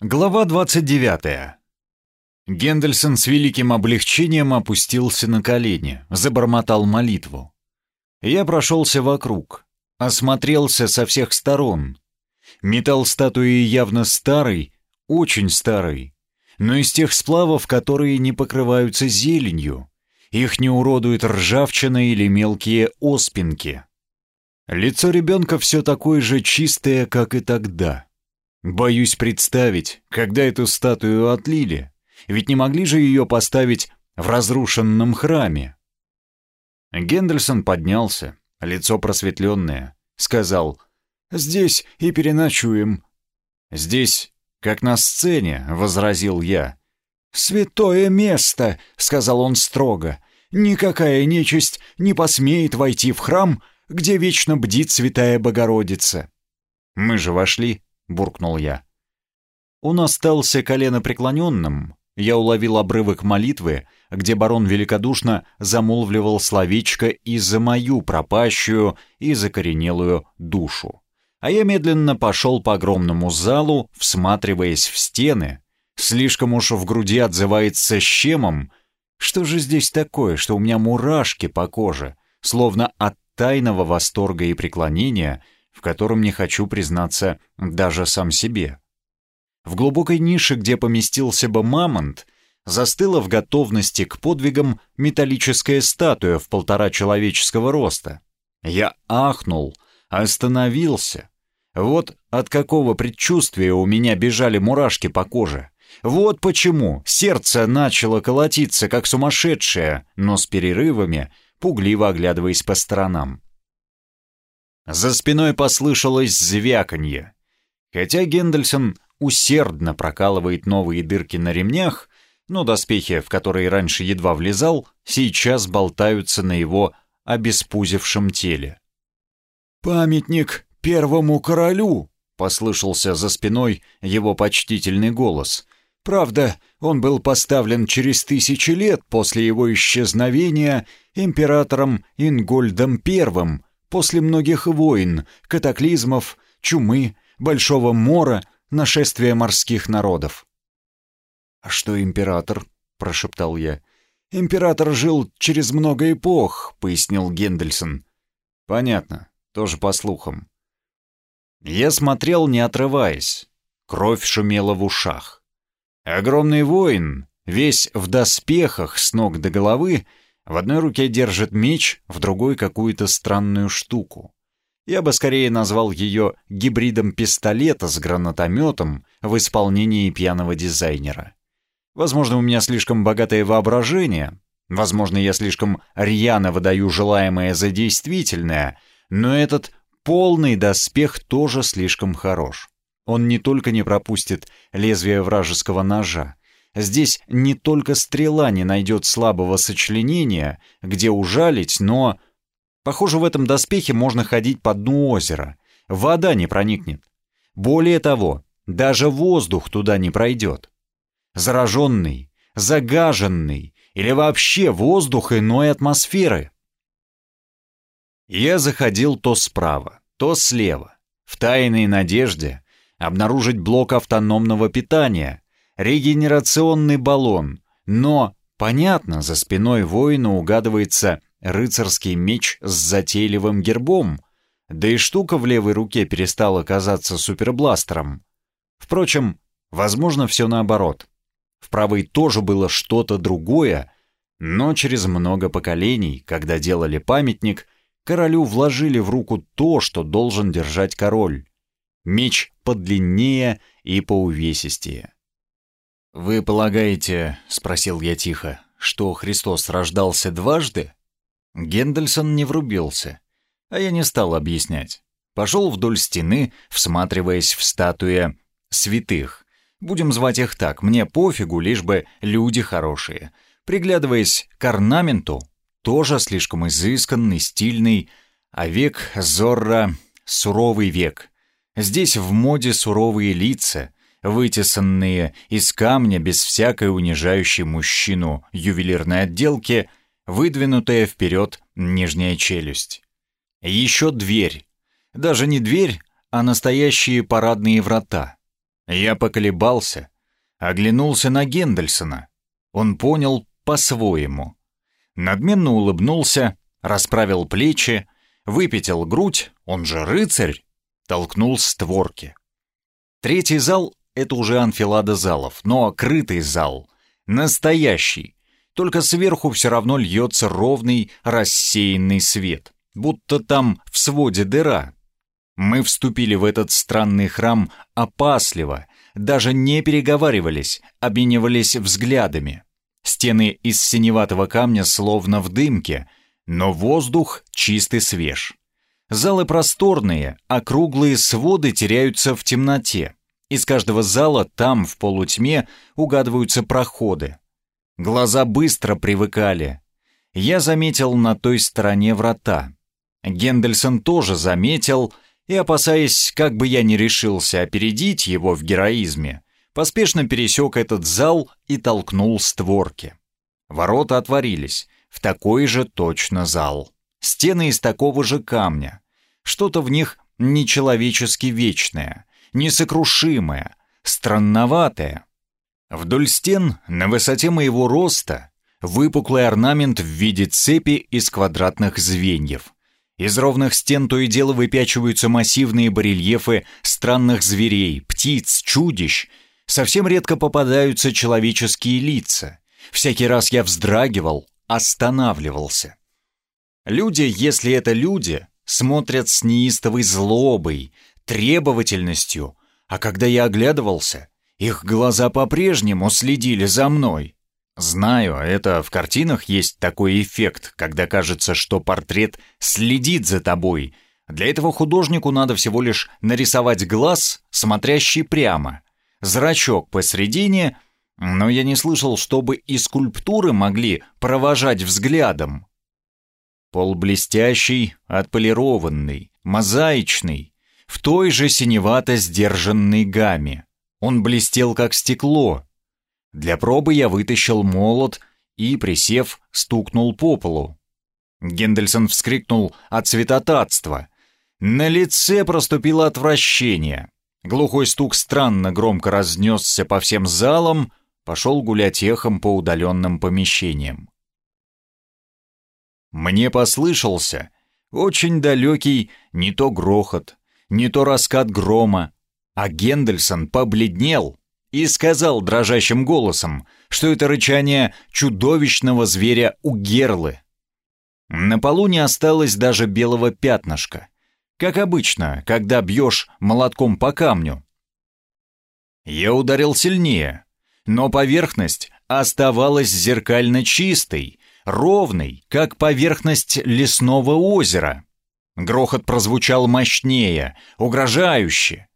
Глава 29. Гендельсон с великим облегчением опустился на колени, забормотал молитву. Я прошелся вокруг, осмотрелся со всех сторон. Металл статуи явно старый, очень старый, но из тех сплавов, которые не покрываются зеленью. Их не уродует ржавчина или мелкие оспинки. Лицо ребенка все такое же чистое, как и тогда. Боюсь представить, когда эту статую отлили, ведь не могли же ее поставить в разрушенном храме. Гендельсон поднялся, лицо просветленное, сказал «Здесь и переночуем». «Здесь, как на сцене», — возразил я. «Святое место», — сказал он строго. «Никакая нечисть не посмеет войти в храм, где вечно бдит святая Богородица». Мы же вошли, — буркнул я. Он остался коленопреклоненным. Я уловил обрывок молитвы, где барон великодушно замолвливал словечко и за мою пропащую и закоренелую душу. А я медленно пошел по огромному залу, всматриваясь в стены. Слишком уж в груди отзывается щемом. Что же здесь такое, что у меня мурашки по коже, словно от тайного восторга и преклонения — в котором не хочу признаться даже сам себе. В глубокой нише, где поместился бы мамонт, застыла в готовности к подвигам металлическая статуя в полтора человеческого роста. Я ахнул, остановился. Вот от какого предчувствия у меня бежали мурашки по коже. Вот почему сердце начало колотиться, как сумасшедшее, но с перерывами, пугливо оглядываясь по сторонам. За спиной послышалось звяканье. Хотя Гендельсон усердно прокалывает новые дырки на ремнях, но доспехи, в которые раньше едва влезал, сейчас болтаются на его обеспузившем теле. «Памятник первому королю!» — послышался за спиной его почтительный голос. «Правда, он был поставлен через тысячи лет после его исчезновения императором Ингольдом Первым, после многих войн, катаклизмов, чумы, большого мора, нашествия морских народов. «А что император?» — прошептал я. «Император жил через много эпох», — пояснил Гендельсон. «Понятно, тоже по слухам». Я смотрел, не отрываясь. Кровь шумела в ушах. Огромный воин, весь в доспехах с ног до головы, в одной руке держит меч, в другой какую-то странную штуку. Я бы скорее назвал ее гибридом пистолета с гранатометом в исполнении пьяного дизайнера. Возможно, у меня слишком богатое воображение, возможно, я слишком рьяно выдаю желаемое за действительное, но этот полный доспех тоже слишком хорош. Он не только не пропустит лезвие вражеского ножа, Здесь не только стрела не найдет слабого сочленения, где ужалить, но... Похоже, в этом доспехе можно ходить по дну озера. Вода не проникнет. Более того, даже воздух туда не пройдет. Зараженный, загаженный или вообще воздух иной атмосферы. Я заходил то справа, то слева, в тайной надежде обнаружить блок автономного питания, регенерационный баллон, но, понятно, за спиной воина угадывается рыцарский меч с затейливым гербом, да и штука в левой руке перестала казаться супербластером. Впрочем, возможно, все наоборот. В правой тоже было что-то другое, но через много поколений, когда делали памятник, королю вложили в руку то, что должен держать король. Меч подлиннее и поувесистее. «Вы полагаете, — спросил я тихо, — что Христос рождался дважды?» Гендельсон не врубился, а я не стал объяснять. Пошел вдоль стены, всматриваясь в статуи святых. Будем звать их так, мне пофигу, лишь бы люди хорошие. Приглядываясь к орнаменту, тоже слишком изысканный, стильный, а век Зорро — суровый век. Здесь в моде суровые лица — вытесанные из камня без всякой унижающей мужчину ювелирной отделки, выдвинутая вперед нижняя челюсть. Еще дверь. Даже не дверь, а настоящие парадные врата. Я поколебался, оглянулся на Гендельсона. Он понял по-своему. Надменно улыбнулся, расправил плечи, выпятил грудь, он же рыцарь, толкнул створки. Третий зал — это уже анфилада залов, но крытый зал, настоящий, только сверху все равно льется ровный рассеянный свет, будто там в своде дыра. Мы вступили в этот странный храм опасливо, даже не переговаривались, обменивались взглядами. Стены из синеватого камня словно в дымке, но воздух чистый свеж. Залы просторные, а круглые своды теряются в темноте. Из каждого зала там, в полутьме, угадываются проходы. Глаза быстро привыкали. Я заметил на той стороне врата. Гендельсон тоже заметил, и, опасаясь, как бы я не решился опередить его в героизме, поспешно пересек этот зал и толкнул створки. Ворота отворились, в такой же точно зал. Стены из такого же камня. Что-то в них нечеловечески вечное, несокрушимое, странноватое. Вдоль стен, на высоте моего роста, выпуклый орнамент в виде цепи из квадратных звеньев. Из ровных стен то и дело выпячиваются массивные барельефы странных зверей, птиц, чудищ. Совсем редко попадаются человеческие лица. Всякий раз я вздрагивал, останавливался. Люди, если это люди, смотрят с неистовой злобой, требовательностью, а когда я оглядывался, их глаза по-прежнему следили за мной. Знаю, это в картинах есть такой эффект, когда кажется, что портрет следит за тобой. Для этого художнику надо всего лишь нарисовать глаз, смотрящий прямо, зрачок посредине, но я не слышал, чтобы и скульптуры могли провожать взглядом. Пол блестящий, отполированный, мозаичный, в той же синевато-сдержанной гамме. Он блестел, как стекло. Для пробы я вытащил молот и, присев, стукнул по полу. Гендельсон вскрикнул от святотатства. На лице проступило отвращение. Глухой стук странно громко разнесся по всем залам, пошел гулять эхом по удаленным помещениям. Мне послышался очень далекий не то грохот, не то раскат грома, а Гендельсон побледнел и сказал дрожащим голосом, что это рычание чудовищного зверя у герлы. На полу не осталось даже белого пятнышка, как обычно, когда бьешь молотком по камню. Я ударил сильнее, но поверхность оставалась зеркально чистой, ровной, как поверхность лесного озера. Грохот прозвучал мощнее, угрожающе.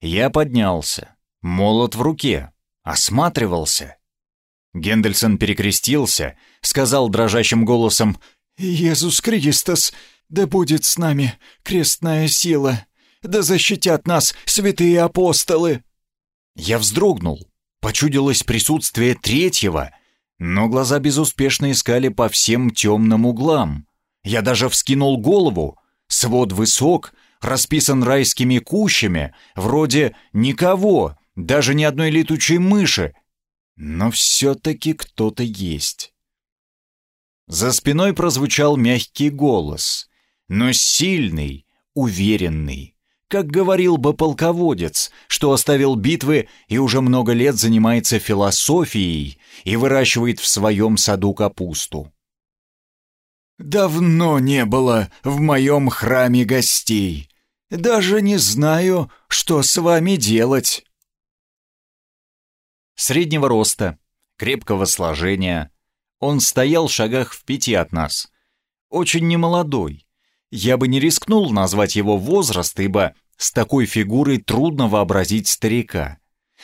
Я поднялся, молот в руке, осматривался. Гендельсон перекрестился, сказал дрожащим голосом «Иисус Христос, да будет с нами крестная сила, да защитят нас святые апостолы!» Я вздрогнул, почудилось присутствие третьего, но глаза безуспешно искали по всем темным углам. Я даже вскинул голову, свод высок, расписан райскими кущами, вроде никого, даже ни одной летучей мыши. Но все-таки кто-то есть. За спиной прозвучал мягкий голос, но сильный, уверенный, как говорил бы полководец, что оставил битвы и уже много лет занимается философией и выращивает в своем саду капусту. «Давно не было в моем храме гостей. Даже не знаю, что с вами делать». Среднего роста, крепкого сложения. Он стоял в шагах в пяти от нас. Очень немолодой. Я бы не рискнул назвать его возраст, ибо с такой фигурой трудно вообразить старика.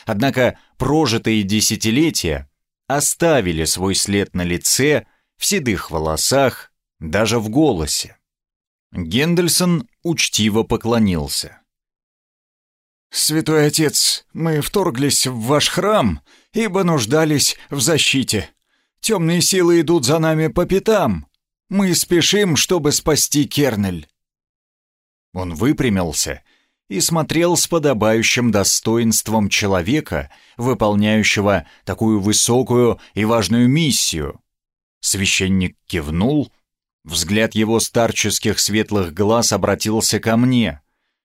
Однако прожитые десятилетия оставили свой след на лице, в седых волосах, даже в голосе. Гендельсон учтиво поклонился. «Святой Отец, мы вторглись в ваш храм, ибо нуждались в защите. Темные силы идут за нами по пятам. Мы спешим, чтобы спасти Кернель». Он выпрямился и смотрел с подобающим достоинством человека, выполняющего такую высокую и важную миссию. Священник кивнул, взгляд его старческих светлых глаз обратился ко мне.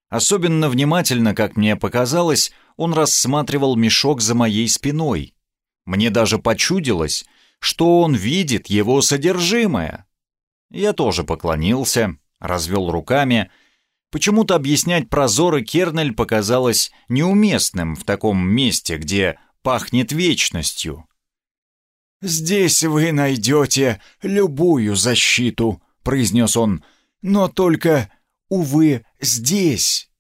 Особенно внимательно, как мне показалось, он рассматривал мешок за моей спиной. Мне даже почудилось, что он видит его содержимое. Я тоже поклонился, развел руками — Почему-то объяснять прозоры Кернель показалось неуместным в таком месте, где пахнет вечностью. «Здесь вы найдете любую защиту», — произнес он, — «но только, увы, здесь.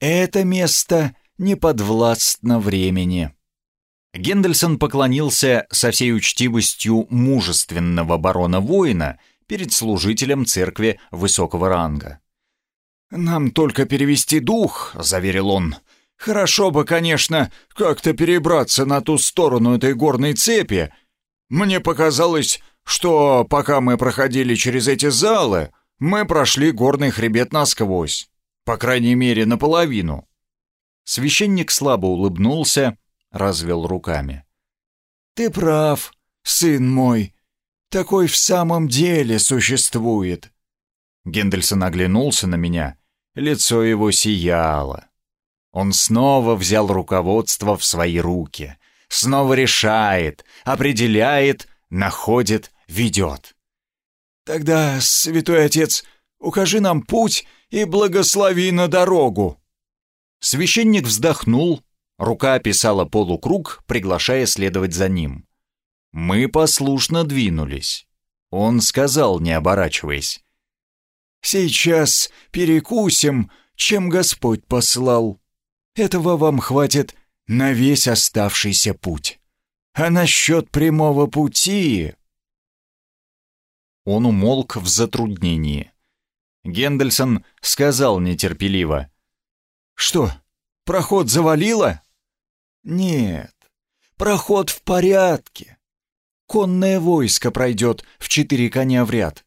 Это место не подвластно времени». Гендельсон поклонился со всей учтивостью мужественного барона-воина перед служителем церкви высокого ранга. «Нам только перевести дух», — заверил он. «Хорошо бы, конечно, как-то перебраться на ту сторону этой горной цепи. Мне показалось, что пока мы проходили через эти залы, мы прошли горный хребет насквозь. По крайней мере, наполовину». Священник слабо улыбнулся, развел руками. «Ты прав, сын мой. Такой в самом деле существует». Гендельсон оглянулся на меня Лицо его сияло. Он снова взял руководство в свои руки. Снова решает, определяет, находит, ведет. «Тогда, святой отец, укажи нам путь и благослови на дорогу». Священник вздохнул, рука описала полукруг, приглашая следовать за ним. Мы послушно двинулись. Он сказал, не оборачиваясь. Сейчас перекусим, чем Господь послал. Этого вам хватит на весь оставшийся путь. А насчет прямого пути...» Он умолк в затруднении. Гендельсон сказал нетерпеливо. «Что, проход завалило?» «Нет, проход в порядке. Конное войско пройдет в четыре коня в ряд.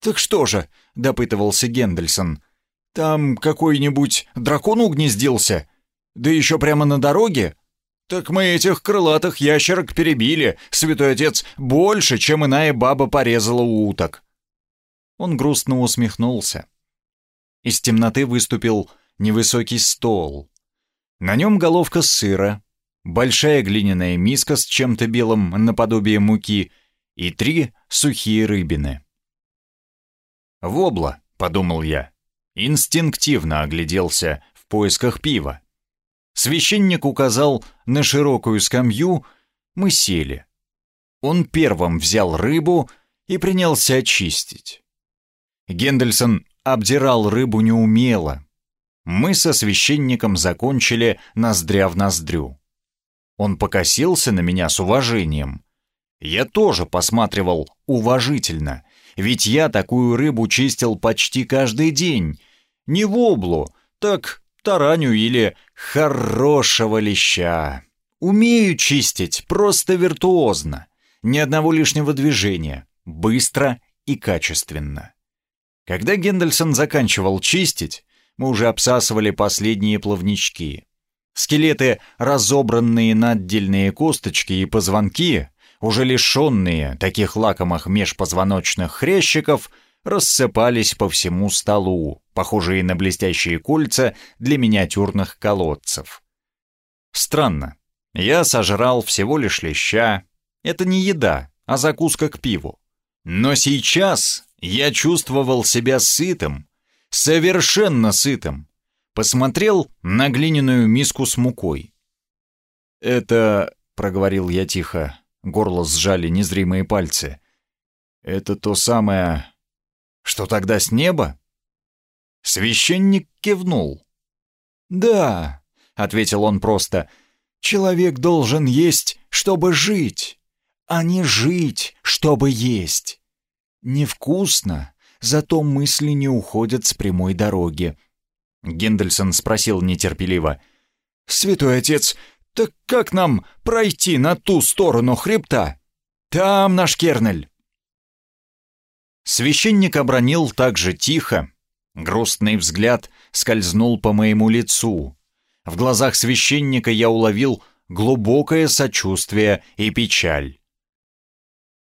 «Так что же?» — допытывался Гендельсон. «Там какой-нибудь дракон угнездился? Да еще прямо на дороге? Так мы этих крылатых ящерок перебили, святой отец, больше, чем иная баба порезала уток». Он грустно усмехнулся. Из темноты выступил невысокий стол. На нем головка сыра, большая глиняная миска с чем-то белым наподобие муки и три сухие рыбины. «Вобла», — подумал я. Инстинктивно огляделся в поисках пива. Священник указал на широкую скамью, мы сели. Он первым взял рыбу и принялся очистить. Гендельсон обдирал рыбу неумело. Мы со священником закончили ноздря в ноздрю. Он покосился на меня с уважением. Я тоже посматривал уважительно — ведь я такую рыбу чистил почти каждый день. Не воблу, так тараню или хорошего леща. Умею чистить, просто виртуозно. Ни одного лишнего движения. Быстро и качественно. Когда Гендельсон заканчивал чистить, мы уже обсасывали последние плавнички. Скелеты, разобранные на отдельные косточки и позвонки, уже лишенные таких лакомых межпозвоночных хрящиков, рассыпались по всему столу, похожие на блестящие кольца для миниатюрных колодцев. Странно. Я сожрал всего лишь леща. Это не еда, а закуска к пиву. Но сейчас я чувствовал себя сытым, совершенно сытым. Посмотрел на глиняную миску с мукой. «Это...» — проговорил я тихо. Горло сжали незримые пальцы. «Это то самое... Что тогда с неба?» Священник кивнул. «Да», — ответил он просто, — «человек должен есть, чтобы жить, а не жить, чтобы есть. Невкусно, зато мысли не уходят с прямой дороги». Гендельсон спросил нетерпеливо. «Святой отец, так как нам пройти на ту сторону хребта? Там наш Кернель. Священник обронил так же тихо, Грустный взгляд скользнул по моему лицу. В глазах священника я уловил глубокое сочувствие и печаль.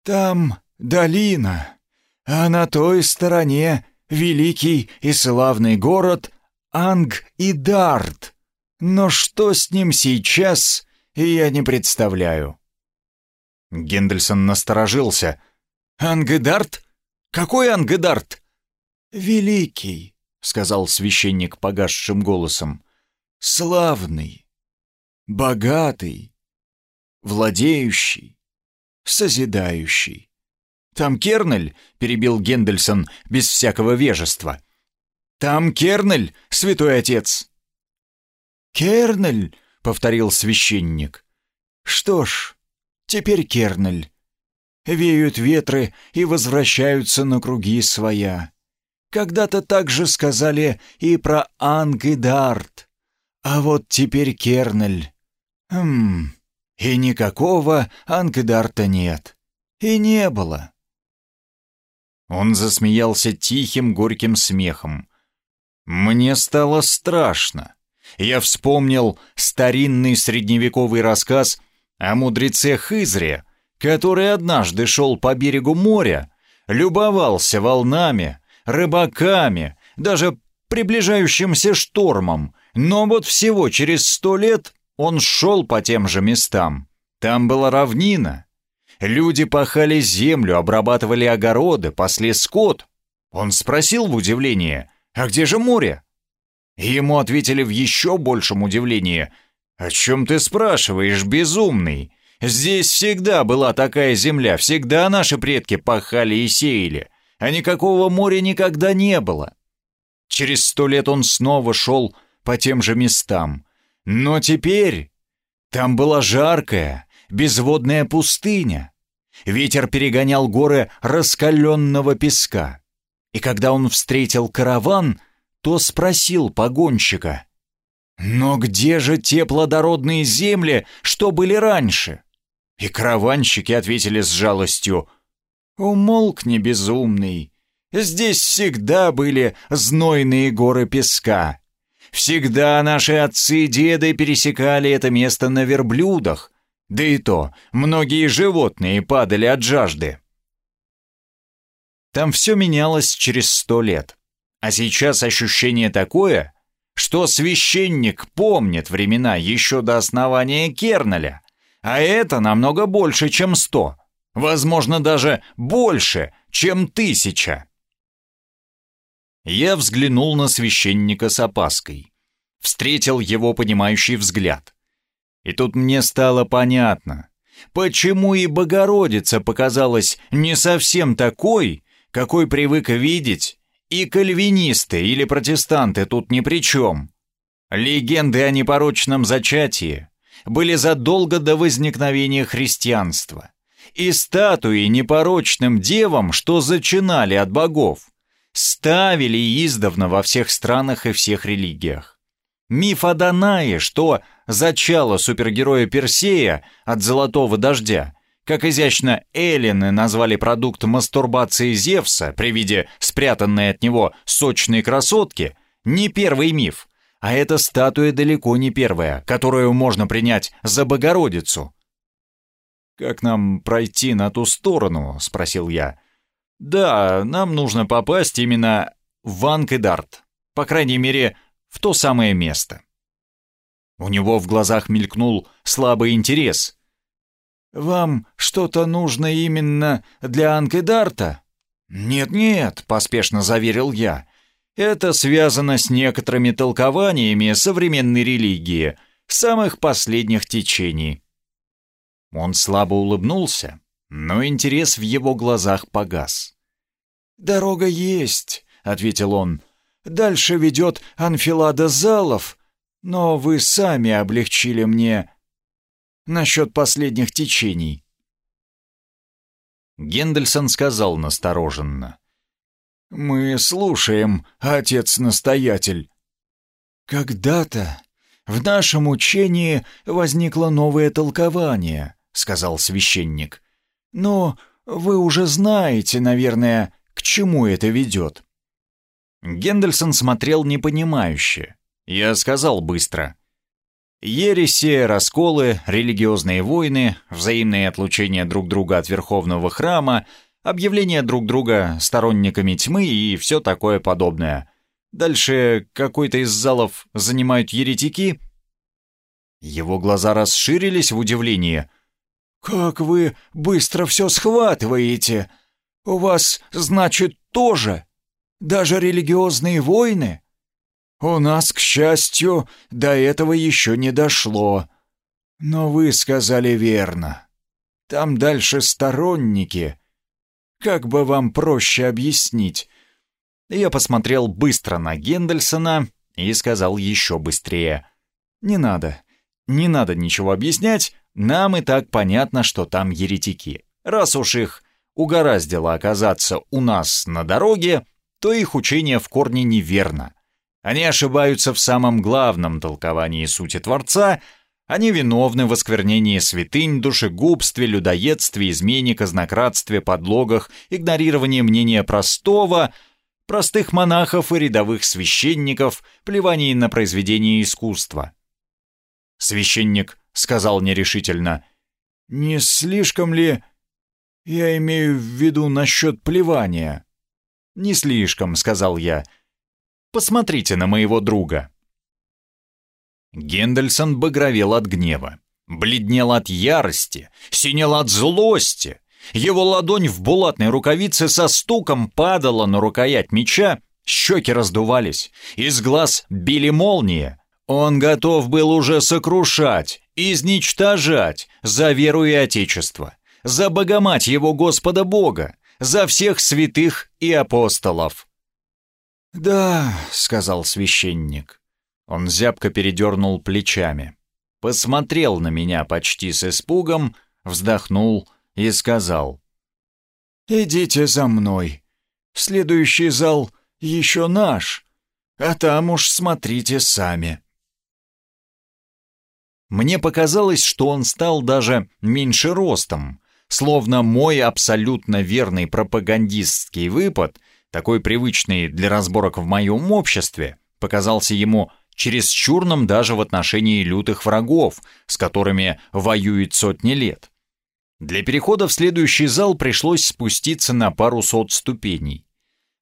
«Там долина, а на той стороне великий и славный город Анг и Дарт. Но что с ним сейчас, я не представляю». Гендельсон насторожился. «Ангедарт? Какой Ангедарт?» «Великий», — сказал священник погасшим голосом. «Славный, богатый, владеющий, созидающий». «Там Кернель?» — перебил Гендельсон без всякого вежества. «Там Кернель, святой отец!» «Кернель!» — повторил священник. «Что ж, теперь Кернель. Веют ветры и возвращаются на круги своя. Когда-то так же сказали и про Ангидарт. А вот теперь Кернель. Хм, и никакого Ангидарта нет. И не было». Он засмеялся тихим горьким смехом. Мне стало страшно. Я вспомнил старинный средневековый рассказ о мудреце Хызре, который однажды шел по берегу моря, любовался волнами, рыбаками, даже приближающимся штормом, но вот всего через сто лет он шел по тем же местам. Там была равнина. Люди пахали землю, обрабатывали огороды, пасли скот. Он спросил в удивлении, «А где же море?» Ему ответили в еще большем удивлении, «О чем ты спрашиваешь, безумный? Здесь всегда была такая земля, всегда наши предки пахали и сеяли, а никакого моря никогда не было». Через сто лет он снова шел по тем же местам. Но теперь там была жаркая, безводная пустыня. Ветер перегонял горы раскаленного песка. И когда он встретил караван, то спросил погонщика, «Но где же те плодородные земли, что были раньше?» И караванщики ответили с жалостью, «Умолкни, безумный, здесь всегда были знойные горы песка. Всегда наши отцы и деды пересекали это место на верблюдах, да и то многие животные падали от жажды. Там все менялось через сто лет. А сейчас ощущение такое, что священник помнит времена еще до основания Керналя, а это намного больше, чем сто, возможно, даже больше, чем тысяча. Я взглянул на священника с опаской, встретил его понимающий взгляд. И тут мне стало понятно, почему и Богородица показалась не совсем такой, какой привык видеть, и кальвинисты или протестанты тут ни при чем. Легенды о непорочном зачатии были задолго до возникновения христианства, и статуи непорочным девам, что зачинали от богов, ставили издавна во всех странах и всех религиях. Миф о Данае, что зачало супергероя Персея от золотого дождя, как изящно эллины назвали продукт мастурбации Зевса при виде спрятанной от него сочной красотки, не первый миф, а эта статуя далеко не первая, которую можно принять за Богородицу. «Как нам пройти на ту сторону?» — спросил я. «Да, нам нужно попасть именно в Анкедарт, по крайней мере, в то самое место». У него в глазах мелькнул слабый интерес, «Вам что-то нужно именно для Анкедарта?» «Нет-нет», — поспешно заверил я. «Это связано с некоторыми толкованиями современной религии, самых последних течений». Он слабо улыбнулся, но интерес в его глазах погас. «Дорога есть», — ответил он. «Дальше ведет анфилада залов, но вы сами облегчили мне насчет последних течений. Гендельсон сказал настороженно. «Мы слушаем, отец-настоятель». «Когда-то в нашем учении возникло новое толкование», — сказал священник. «Но вы уже знаете, наверное, к чему это ведет». Гендельсон смотрел непонимающе. Я сказал быстро. Ереси, расколы, религиозные войны, взаимные отлучения друг друга от Верховного Храма, объявление друг друга сторонниками тьмы и все такое подобное. Дальше какой-то из залов занимают еретики. Его глаза расширились в удивлении. «Как вы быстро все схватываете! У вас, значит, тоже даже религиозные войны? У нас, к счастью, до этого еще не дошло. Но вы сказали верно. Там дальше сторонники. Как бы вам проще объяснить? Я посмотрел быстро на Гендельсона и сказал еще быстрее. «Не надо. Не надо ничего объяснять. Нам и так понятно, что там еретики. Раз уж их угораздило оказаться у нас на дороге, то их учение в корне неверно. Они ошибаются в самом главном толковании сути Творца, они виновны в осквернении святынь, душегубстве, людоедстве, измене, казнократстве, подлогах, игнорировании мнения простого, простых монахов и рядовых священников, плевании на произведение искусства. Священник сказал нерешительно, «Не слишком ли я имею в виду насчет плевания?» «Не слишком», — сказал я. «Посмотрите на моего друга». Гендельсон багровел от гнева, бледнел от ярости, синел от злости. Его ладонь в булатной рукавице со стуком падала на рукоять меча, щеки раздувались, из глаз били молнии. Он готов был уже сокрушать, изничтожать за веру и отечество, за богомать его Господа Бога, за всех святых и апостолов». «Да», — сказал священник. Он зябко передернул плечами, посмотрел на меня почти с испугом, вздохнул и сказал. «Идите за мной. Следующий зал еще наш, а там уж смотрите сами». Мне показалось, что он стал даже меньше ростом, словно мой абсолютно верный пропагандистский выпад, такой привычный для разборок в моем обществе, показался ему чересчурным даже в отношении лютых врагов, с которыми воюет сотни лет. Для перехода в следующий зал пришлось спуститься на пару сот ступеней.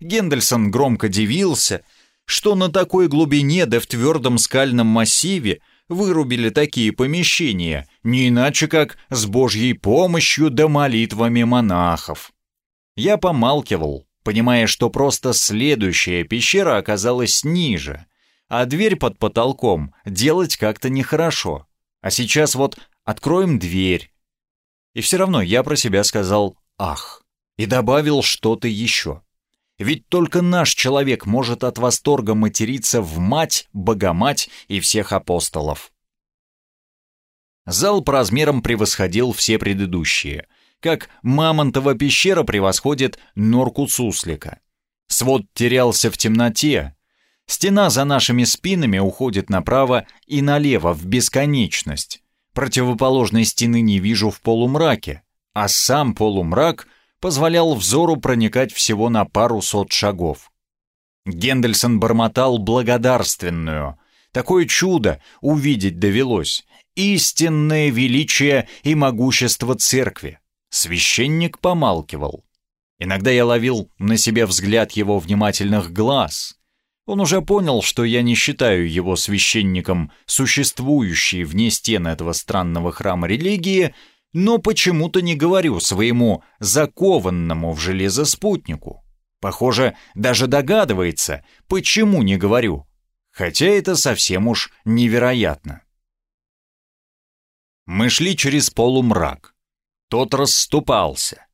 Гендельсон громко дивился, что на такой глубине да в твердом скальном массиве вырубили такие помещения, не иначе как с Божьей помощью да молитвами монахов. Я помалкивал, понимая, что просто следующая пещера оказалась ниже, а дверь под потолком делать как-то нехорошо. А сейчас вот откроем дверь. И все равно я про себя сказал «ах» и добавил что-то еще. Ведь только наш человек может от восторга материться в мать, богомать и всех апостолов. Зал по размерам превосходил все предыдущие, как Мамонтова пещера превосходит норку суслика. Свод терялся в темноте. Стена за нашими спинами уходит направо и налево в бесконечность. Противоположной стены не вижу в полумраке, а сам полумрак позволял взору проникать всего на пару сот шагов. Гендельсон бормотал благодарственную. Такое чудо увидеть довелось. Истинное величие и могущество церкви. Священник помалкивал. Иногда я ловил на себе взгляд его внимательных глаз. Он уже понял, что я не считаю его священником, существующей вне стен этого странного храма религии, но почему-то не говорю своему закованному в железо спутнику. Похоже, даже догадывается, почему не говорю, хотя это совсем уж невероятно. Мы шли через полумрак. Тот расступался,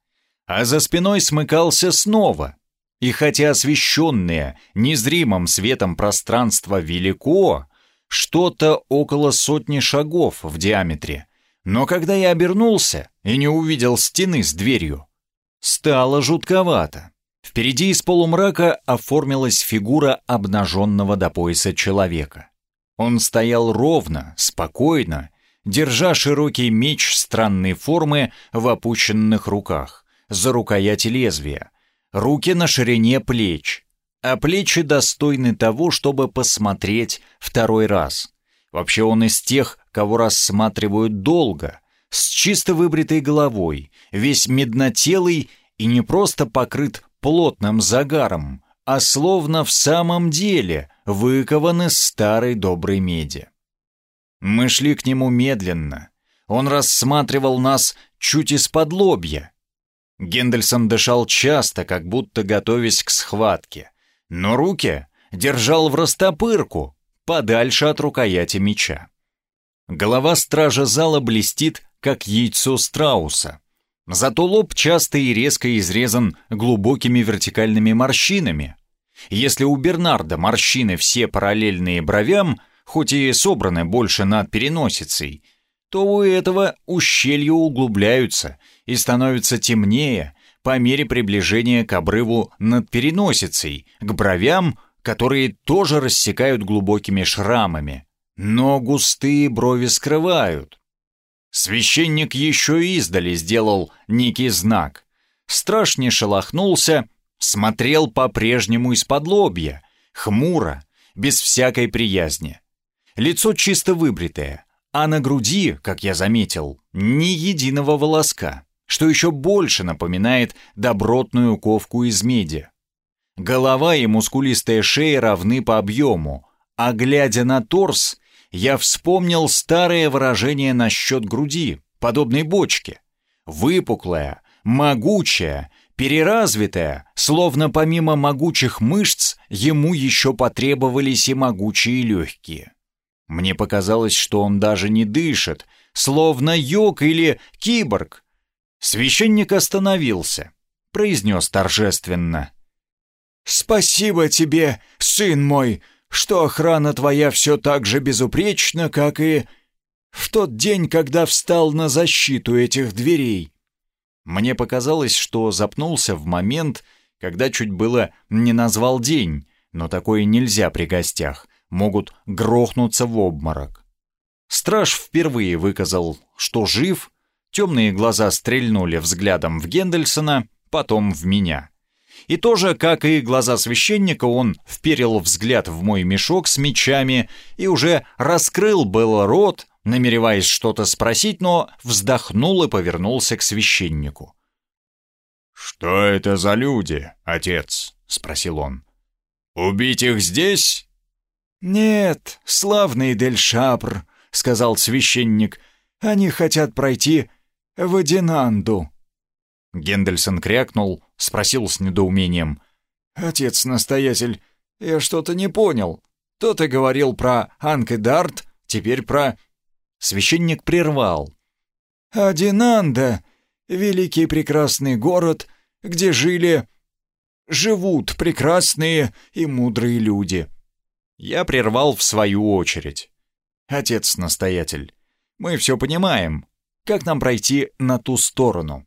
а за спиной смыкался снова. И хотя освещенное незримым светом пространство велико, что-то около сотни шагов в диаметре, но когда я обернулся и не увидел стены с дверью, стало жутковато. Впереди из полумрака оформилась фигура обнаженного до пояса человека. Он стоял ровно, спокойно, держа широкий меч странной формы в опущенных руках, за рукоять лезвия, руки на ширине плеч, а плечи достойны того, чтобы посмотреть второй раз. Вообще он из тех, кого рассматривают долго, с чисто выбритой головой, весь меднотелый и не просто покрыт плотным загаром, а словно в самом деле выкован из старой доброй меди. Мы шли к нему медленно. Он рассматривал нас чуть из-под лобья. Гендельсон дышал часто, как будто готовясь к схватке, но руки держал в растопырку, подальше от рукояти меча. Голова стража зала блестит, как яйцо страуса. Зато лоб часто и резко изрезан глубокими вертикальными морщинами. Если у Бернарда морщины все параллельные бровям, хоть и собраны больше над переносицей, то у этого ущелья углубляются и становятся темнее по мере приближения к обрыву над переносицей, к бровям, которые тоже рассекают глубокими шрамами, но густые брови скрывают. Священник еще издали сделал некий знак. Страж не шелохнулся, смотрел по-прежнему из-под лобья, хмуро, без всякой приязни. Лицо чисто выбритое, а на груди, как я заметил, ни единого волоска, что еще больше напоминает добротную ковку из меди. Голова и мускулистая шея равны по объему, а глядя на торс, я вспомнил старое выражение насчет груди, подобной бочке. Выпуклая, могучая, переразвитая, словно помимо могучих мышц ему еще потребовались и могучие легкие. Мне показалось, что он даже не дышит, словно йог или киборг. Священник остановился, произнес торжественно. «Спасибо тебе, сын мой, что охрана твоя все так же безупречна, как и в тот день, когда встал на защиту этих дверей». Мне показалось, что запнулся в момент, когда чуть было не назвал день, но такое нельзя при гостях могут грохнуться в обморок. Страж впервые выказал, что жив, темные глаза стрельнули взглядом в Гендельсона, потом в меня. И тоже, как и глаза священника, он вперил взгляд в мой мешок с мечами и уже раскрыл был рот, намереваясь что-то спросить, но вздохнул и повернулся к священнику. «Что это за люди, отец?» — спросил он. «Убить их здесь «Нет, славный Дель Шапр», — сказал священник, — «они хотят пройти в Одинанду». Гендельсон крякнул, спросил с недоумением. «Отец-настоятель, я что-то не понял. То ты говорил про Анкедарт, теперь про...» Священник прервал. «Одинанда — великий прекрасный город, где жили... живут прекрасные и мудрые люди». Я прервал в свою очередь. «Отец-настоятель, мы все понимаем. Как нам пройти на ту сторону?»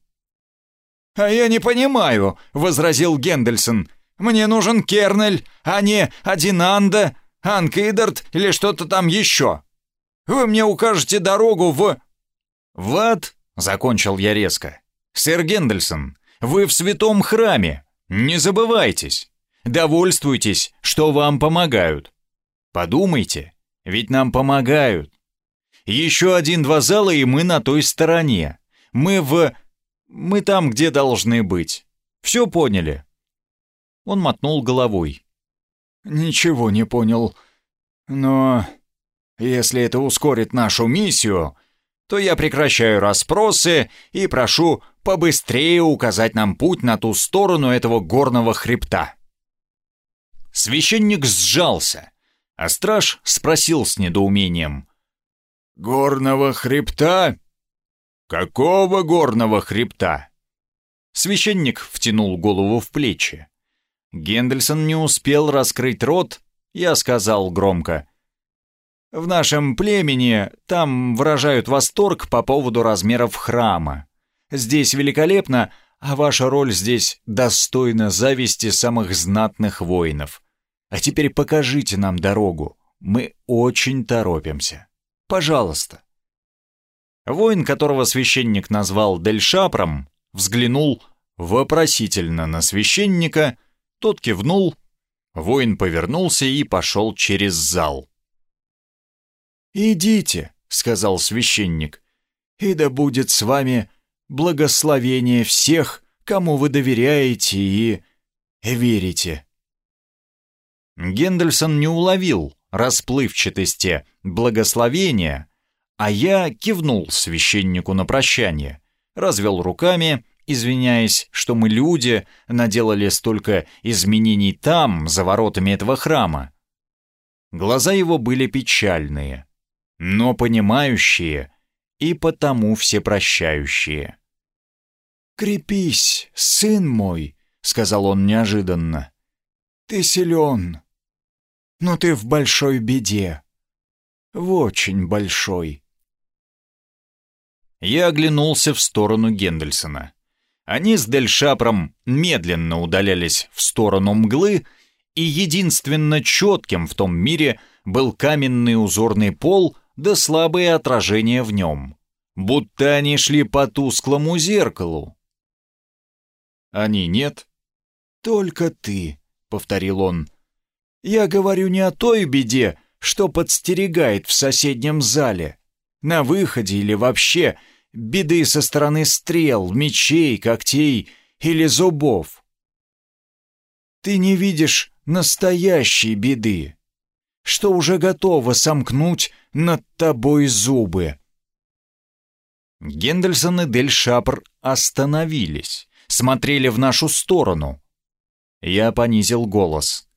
«А я не понимаю», — возразил Гендельсон. «Мне нужен Кернель, а не Адинанда, Анкидарт или что-то там еще. Вы мне укажете дорогу в...» «В ад?» — закончил я резко. «Сэр Гендельсон, вы в святом храме. Не забывайтесь. Довольствуйтесь, что вам помогают. Подумайте, ведь нам помогают. Еще один-два зала, и мы на той стороне. Мы в... Мы там, где должны быть. Все поняли?» Он мотнул головой. «Ничего не понял. Но если это ускорит нашу миссию, то я прекращаю расспросы и прошу побыстрее указать нам путь на ту сторону этого горного хребта». Священник сжался, а страж спросил с недоумением. «Горного хребта? Какого горного хребта?» Священник втянул голову в плечи. Гендельсон не успел раскрыть рот, я сказал громко. «В нашем племени там выражают восторг по поводу размеров храма. Здесь великолепно, а ваша роль здесь достойна зависти самых знатных воинов. А теперь покажите нам дорогу. Мы очень торопимся. Пожалуйста». Воин, которого священник назвал Дельшапром, взглянул вопросительно на священника, тот кивнул, Воин повернулся и пошел через зал. «Идите», — сказал священник, — «и да будет с вами благословение всех, кому вы доверяете и верите». Гендельсон не уловил расплывчатости благословения, а я кивнул священнику на прощание, развел руками, извиняясь, что мы люди наделали столько изменений там, за воротами этого храма. Глаза его были печальные, но понимающие и потому всепрощающие. «Крепись, сын мой», — сказал он неожиданно. «Ты силен, но ты в большой беде. В очень большой». Я оглянулся в сторону Гендельсона. Они с Дельшапром медленно удалялись в сторону мглы, и единственно четким в том мире был каменный узорный пол да слабые отражения в нем, будто они шли по тусклому зеркалу. «Они нет?» «Только ты», — повторил он. «Я говорю не о той беде, что подстерегает в соседнем зале, на выходе или вообще беды со стороны стрел, мечей, когтей или зубов. Ты не видишь настоящей беды, что уже готово сомкнуть над тобой зубы. Гендельсон и Дель Шапр остановились, смотрели в нашу сторону. Я понизил голос.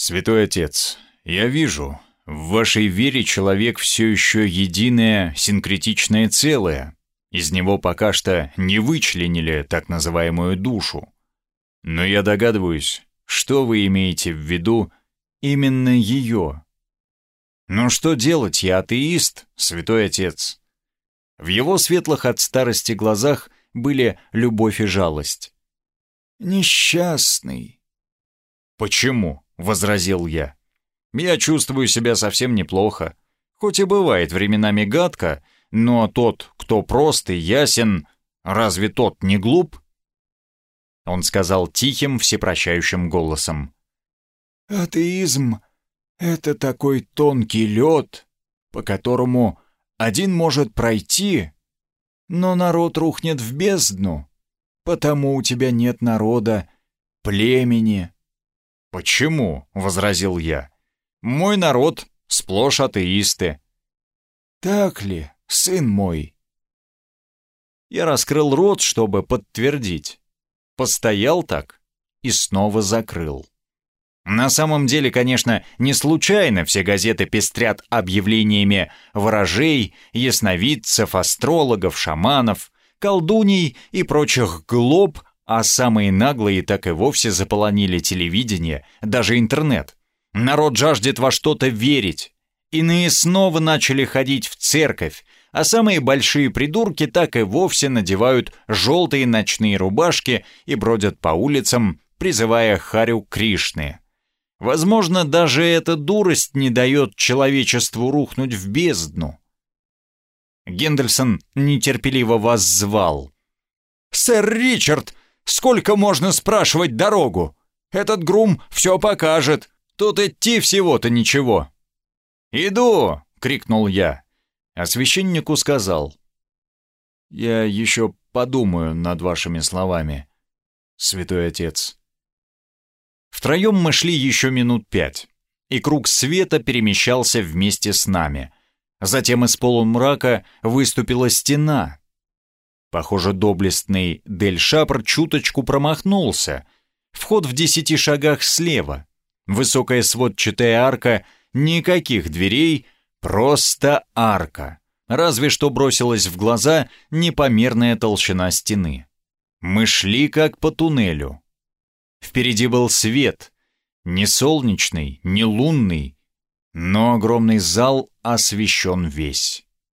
«Святой Отец, я вижу, в вашей вере человек все еще единое, синкретичное целое. Из него пока что не вычленили так называемую душу. Но я догадываюсь, что вы имеете в виду именно ее. Ну что делать, я атеист, святой отец. В его светлых от старости глазах были любовь и жалость. «Несчастный». «Почему?» — возразил я. «Я чувствую себя совсем неплохо. Хоть и бывает временами гадко, — но тот, кто прост и ясен, разве тот не глуп? Он сказал тихим, всепрощающим голосом. «Атеизм — это такой тонкий лед, по которому один может пройти, но народ рухнет в бездну, потому у тебя нет народа, племени». «Почему?» — возразил я. «Мой народ сплошь атеисты». «Так ли?» сын мой!» Я раскрыл рот, чтобы подтвердить. Постоял так и снова закрыл. На самом деле, конечно, не случайно все газеты пестрят объявлениями ворожей, ясновидцев, астрологов, шаманов, колдуний и прочих глоб, а самые наглые так и вовсе заполонили телевидение, даже интернет. Народ жаждет во что-то верить. Иные снова начали ходить в церковь, а самые большие придурки так и вовсе надевают желтые ночные рубашки и бродят по улицам, призывая Харю Кришны. Возможно, даже эта дурость не дает человечеству рухнуть в бездну. Гендельсон нетерпеливо вас звал. «Сэр Ричард, сколько можно спрашивать дорогу? Этот грум все покажет. Тут идти всего-то ничего». «Иду!» — крикнул я. А священнику сказал, «Я еще подумаю над вашими словами, святой отец». Втроем мы шли еще минут пять, и круг света перемещался вместе с нами. Затем из полумрака выступила стена. Похоже, доблестный Дель Шапр чуточку промахнулся. Вход в десяти шагах слева. Высокая сводчатая арка, никаких дверей — Просто арка. Разве что бросилась в глаза непомерная толщина стены. Мы шли как по туннелю. Впереди был свет. Не солнечный, не лунный, но огромный зал освещен весь.